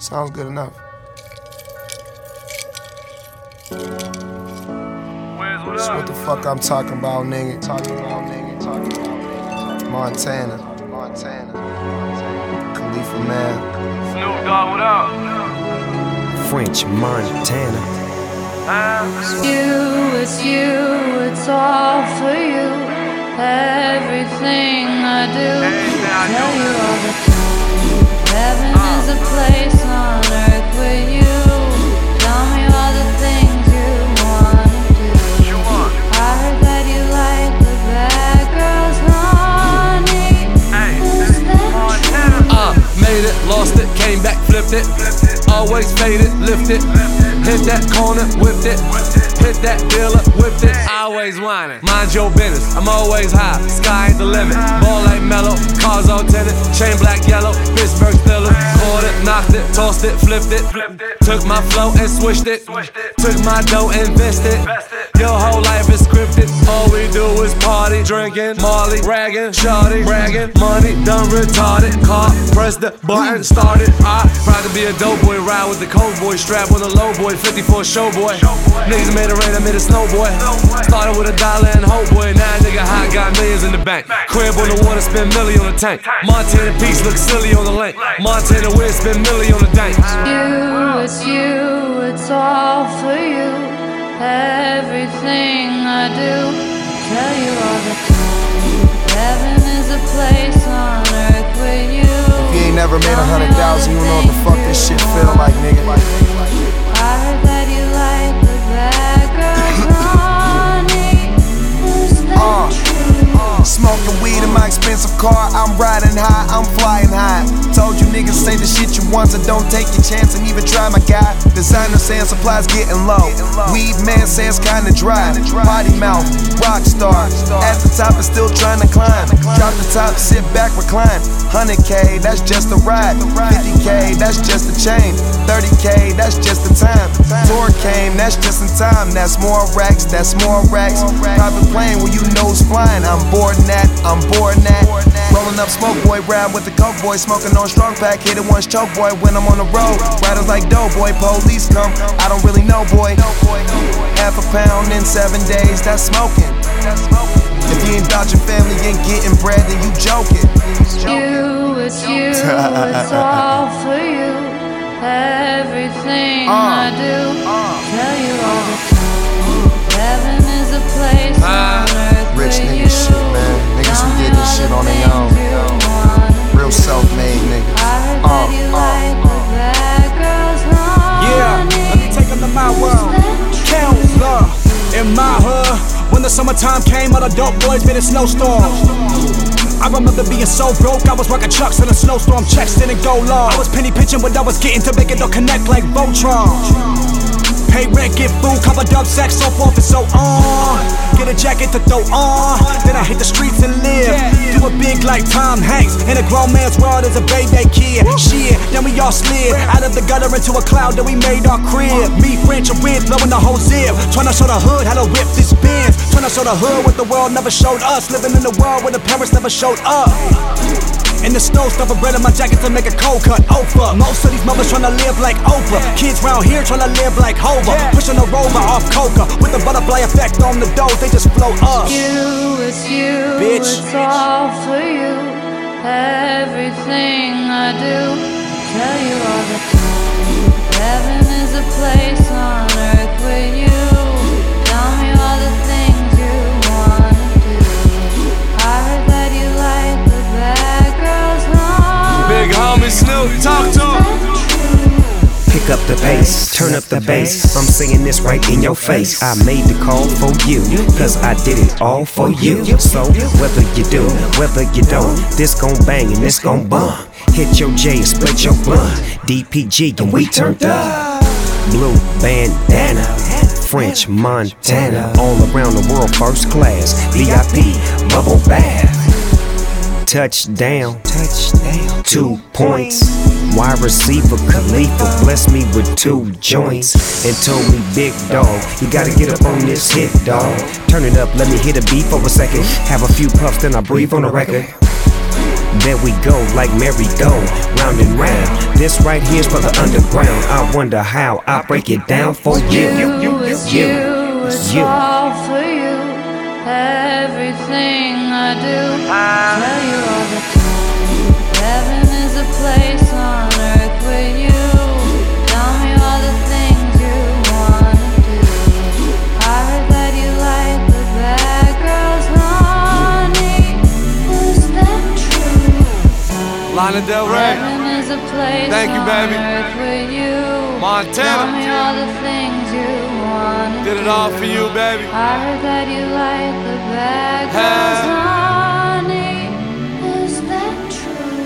Sounds good enough. That's what the fuck I'm talking about, nigga. Talking about, nigga. Talking about, nigga. Montana. Montana. Khalifa man. Snoop Dogg, what up? French Montana. It's you, it's you, it's all for you. Everything I do, tell you all the flipped it. Always faded, lifted. Hit that corner, whipped it. Hit that dealer, whipped it. Always whining. Mind your business, I'm always high. Sky ain't the limit. Ball like mellow, cars all tinted. Chain black, yellow, Pittsburgh Steelers. Caught it, knocked it, tossed it, flipped it. Took my flow and switched it. Took my dough and invested. Your whole life is scripted. All we do is party, drinking, Molly, ragging, shawty, bragging, money done retarded. Car, press the button, started. I proud to be a dope boy, ride with the cold boy, strap with a low boy, 54 show boy. Niggas made it rain, I made it snow boy. Started with a dollar and hope boy, now nigga hot, got millions in the bank. Crib on the water, spend million on the tank. Montana Peace look silly on the link. Montana Wiz spend million on the dank. you, it's you, it's all for you. Everything I do, tell you all the time. Heaven is a place on earth with you. If you ain't never made a hundred thousand, you don't know what the fuck this shit feel like, nigga. Expensive car, I'm riding high, I'm flying high. Told you niggas say the shit you want, so don't take your chance and even try my guy. Designer saying supplies getting low. Weed man says kinda dry. Potty mouth, rock star. At the top and still trying to climb. Drop the top, sit back, recline. 100k, that's just a ride. 50k, that's just a chain. 30k, that's just the time. Tour came, that's just in time. That's more racks, that's more racks. Private plane where you nose flying. I'm boarding that, I'm boarding that. Rolling up smoke boy, ride with the coke boy, smoking on strong pack, hit it once choke boy when I'm on the road. Riders like dough boy, police come, I don't really know boy. Half a pound in seven days, that's smoking. If you ain't about your family, ain't getting bread, then you joking. you, it's you, it's all for you. Everything ah. I do, ah. tell you all summertime came, all the dope boys been in snowstorms. I remember being so broke, I was rocking chucks in a snowstorm, checks didn't go long. I was penny pitching what I was getting to make it all connect like Voltron. Pay rent, get food, cover dub sex, so forth and so on. Get a jacket to throw on, then I hit the streets and live. Do it big like Tom Hanks. In a grown man's world as a baby kid. Shit, then we all slid out of the gutter into a cloud, then we made our crib. Me, French, and Wiz blowing the whole zip. Tryna show the hood how to whip this Benz. Tryna show the hood what the world never showed us. Living in the world where the parents never showed up. In the snow, stuff a bread in my jacket to make a cold cut. Oprah. Most of these mothers tryna live like Oprah. Kids round here tryna live like Hova. Pushing a rover off coca. With the butterfly effect on the dough, they just float up. You, it's you, Bitch. it's all for you. Everything I do, tell you all the time. Heaven is a place on earth with you. Pace, turn up the bass. I'm singing this right in your face. I made the call for you, cause I did it all for you. So, whether you do, whether you don't, this gon' bang and this gon' bump. Hit your J and split your blunt. DPG and we turned up. Blue bandana, French Montana. All around the world, first class. VIP, bubble bath. Touchdown, touchdown, two points. Wide receiver Khalifa blessed me with two joints and told me, Big dog, you gotta get up on this hit, dog. Turn it up, let me hit a beat for a second. Have a few puffs, then I breathe on the record. There we go, like merry-go, round and round. This right here's for the underground. I wonder how I break it down for you. You, it's you, it's you. all for you. Everything I do, tell Lana Del Rey. Thank you, baby. You. Montana. You Did it all for you, baby. I heard that you like the bad girls, honey. Is that true?